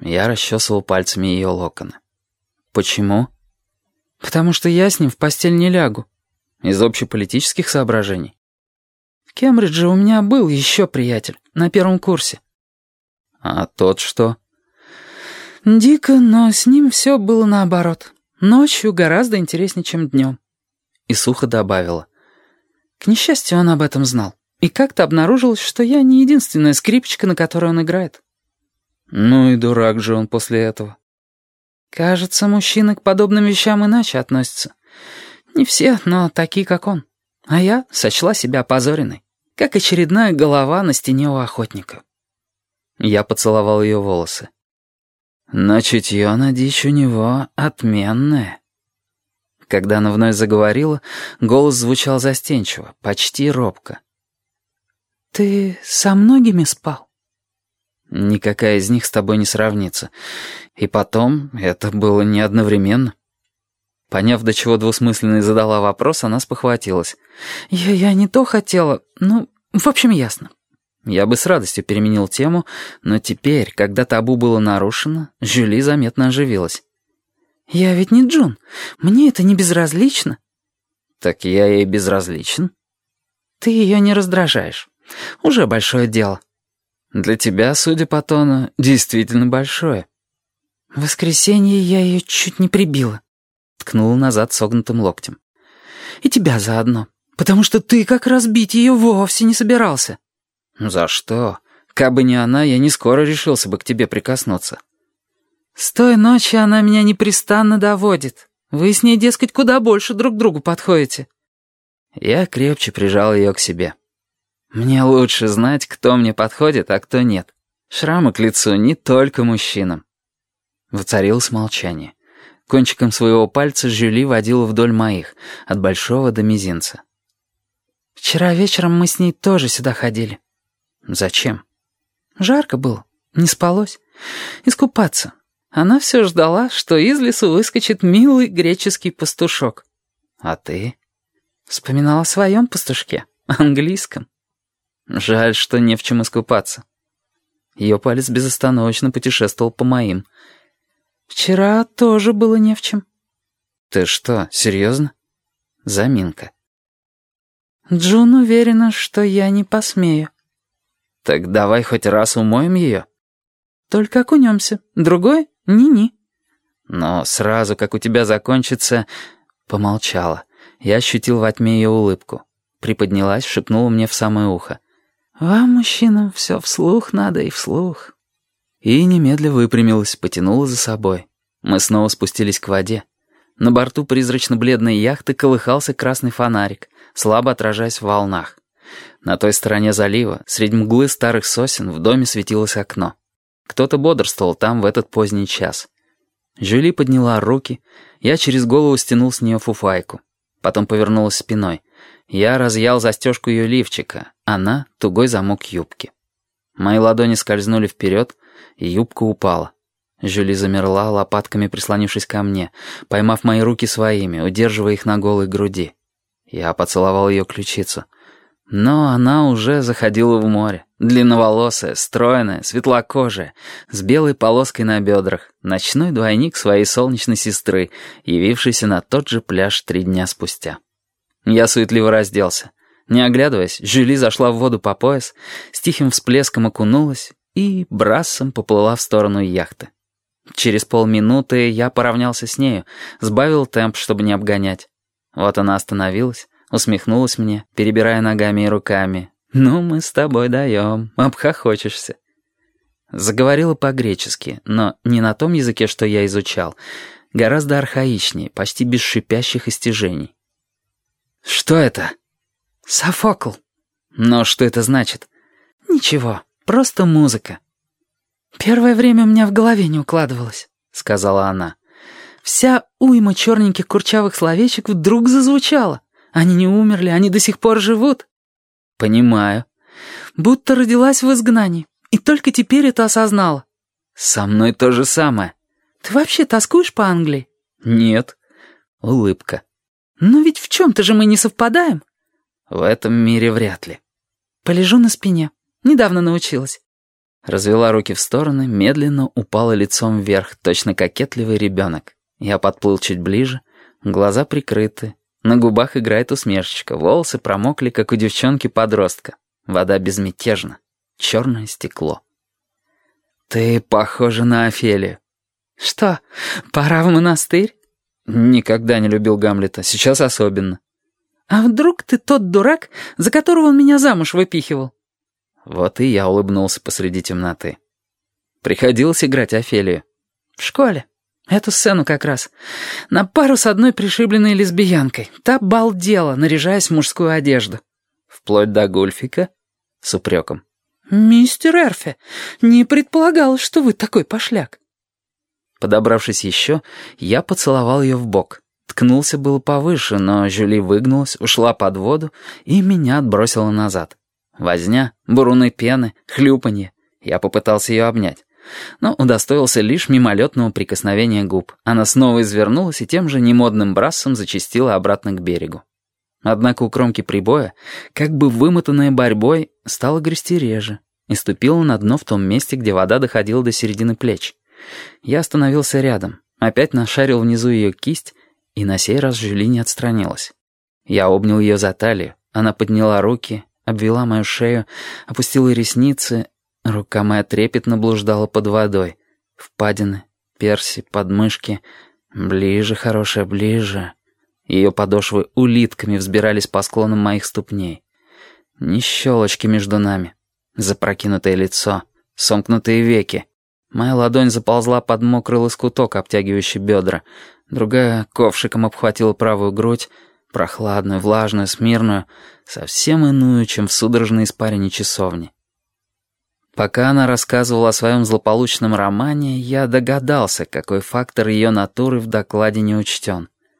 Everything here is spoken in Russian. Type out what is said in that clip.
Я расчесывал пальцами ее локоны. «Почему?» «Потому что я с ним в постель не лягу». «Из общеполитических соображений?» «В Кембридже у меня был еще приятель, на первом курсе». «А тот что?» «Дико, но с ним все было наоборот. Ночью гораздо интереснее, чем днем». И сухо добавила. К несчастью, он об этом знал. И как-то обнаружилось, что я не единственная скрипочка, на которой он играет. Ну и дурак же он после этого. Кажется, мужчины к подобным вещам иначе относятся. Не все, но такие, как он. А я сочла себя опозоренной, как очередная голова на стене у охотника. Я поцеловал ее волосы. Но чутье на дичь у него отменное. Когда она вновь заговорила, голос звучал застенчиво, почти робко. «Ты со многими спал?» Никакая из них с тобой не сравнится. И потом, это было не одновременно. Поняв, до чего двусмысленно задала вопрос, она спохватилась. «Я, я не то хотела. Ну, в общем, ясно». Я бы с радостью переменил тему, но теперь, когда табу было нарушено, Жюли заметно оживилась. «Я ведь не Джун. Мне это не безразлично». «Так я ей безразличен». «Ты ее не раздражаешь. Уже большое дело». Для тебя, судя по тону, действительно большое. В воскресенье я ее чуть не прибила. Ткнула назад согнутым локтем. И тебя заодно, потому что ты как раз бить ее вовсе не собирался. За что? Кабы не она, я не скоро решился бы к тебе прикоснуться. С той ночи она меня непрестанно доводит. Вы с ней, дескать, куда больше друг другу подходите. Я крепче прижал ее к себе. Мне лучше знать, кто мне подходит, а кто нет. Шрамы к лицу не только мужчинам. Воцарилось молчание. Кончиком своего пальца Жюли водила вдоль моих, от большого до мизинца. «Вчера вечером мы с ней тоже сюда ходили». «Зачем?» «Жарко было, не спалось. Искупаться. Она все ждала, что из лесу выскочит милый греческий пастушок». «А ты?» Вспоминала о своем пастушке, английском. Жаль, что не в чем искупаться. Ее палец безостановочно путешествовал по моим. «Вчера тоже было не в чем». «Ты что, серьезно?» Заминка. «Джун уверена, что я не посмею». «Так давай хоть раз умоем ее». «Только окунемся. Другой — ни-ни». «Но сразу, как у тебя закончится...» Помолчала. Я ощутил во тьме ее улыбку. Приподнялась, шепнула мне в самое ухо. «Вам, мужчинам, все вслух надо и вслух». И немедля выпрямилась, потянула за собой. Мы снова спустились к воде. На борту призрачно-бледной яхты колыхался красный фонарик, слабо отражаясь в волнах. На той стороне залива, среди мглы старых сосен, в доме светилось окно. Кто-то бодрствовал там в этот поздний час. Жюли подняла руки, я через голову стянул с нее фуфайку. Потом повернулась спиной. Я разъял застежку ее лифчика, она — тугой замок юбки. Мои ладони скользнули вперед, и юбка упала. Жюли замерла, лопатками прислонившись ко мне, поймав мои руки своими, удерживая их на голой груди. Я поцеловал ее ключицу. Но она уже заходила в море. Длинноволосая, стройная, светлокожая, с белой полоской на бедрах, ночной двойник своей солнечной сестры, явившийся на тот же пляж три дня спустя. Я суетливо разделся. Не оглядываясь, Жюли зашла в воду по пояс, с тихим всплеском окунулась и брассом поплыла в сторону яхты. Через полминуты я поравнялся с нею, сбавил темп, чтобы не обгонять. Вот она остановилась, усмехнулась мне, перебирая ногами и руками. «Ну, мы с тобой даем, обхохочешься». Заговорила по-гречески, но не на том языке, что я изучал, гораздо архаичнее, почти без шипящих истяжений. «Что это?» «Софокл». «Но что это значит?» «Ничего, просто музыка». «Первое время у меня в голове не укладывалось», — сказала она. «Вся уйма черненьких курчавых словечек вдруг зазвучала. Они не умерли, они до сих пор живут». «Понимаю». «Будто родилась в изгнании, и только теперь это осознала». «Со мной то же самое». «Ты вообще тоскуешь по Англии?» «Нет». Улыбка. «Но ведь в чем-то же мы не совпадаем». «В этом мире вряд ли». «Полежу на спине. Недавно научилась». Развела руки в стороны, медленно упала лицом вверх, точно кокетливый ребенок. Я подплыл чуть ближе, глаза прикрыты, на губах играет усмешечка, волосы промокли, как у девчонки-подростка. Вода безмятежна, черное стекло. «Ты похожа на Офелию». «Что, пора в монастырь?» «Никогда не любил Гамлета, сейчас особенно». «А вдруг ты тот дурак, за которого он меня замуж выпихивал?» Вот и я улыбнулся посреди темноты. Приходилось играть Офелию. «В школе. Эту сцену как раз. На пару с одной пришибленной лесбиянкой. Та балдела, наряжаясь в мужскую одежду». «Вплоть до гульфика?» С упреком. «Мистер Эрфи, не предполагал, что вы такой пошляк». Подобравшись еще, я поцеловал ее в бок. Ткнулся было повыше, но Жюли выгнулась, ушла под воду и меня отбросила назад. Возня, буруны пены, хлюпанье. Я попытался ее обнять. Но удостоился лишь мимолетного прикосновения губ. Она снова извернулась и тем же немодным брассом зачастила обратно к берегу. Однако у кромки прибоя, как бы вымотанная борьбой, стала грести реже и ступила на дно в том месте, где вода доходила до середины плеч. Я остановился рядом, опять нашарил внизу ее кисть, и на сей раз Жюли не отстранилась. Я обнял ее за талию, она подняла руки, обвела мою шею, опустила ресницы. Рука моя трепетно блуждала под водой. Впадины, перси, подмышки. Ближе, хорошая, ближе. Ее подошвы улитками взбирались по склонам моих ступней. Ни щелочки между нами. Запрокинутое лицо, сомкнутые веки. Моя ладонь заползла под мокрый лоскуток, обтягивающий бедра. Другая ковшиком обхватила правую грудь, прохладную, влажную, смирную, совсем иную, чем в судорожной испарине часовни. Пока она рассказывала о своем злополучном романе, я догадался, какой фактор ее натуры в докладе не учтен.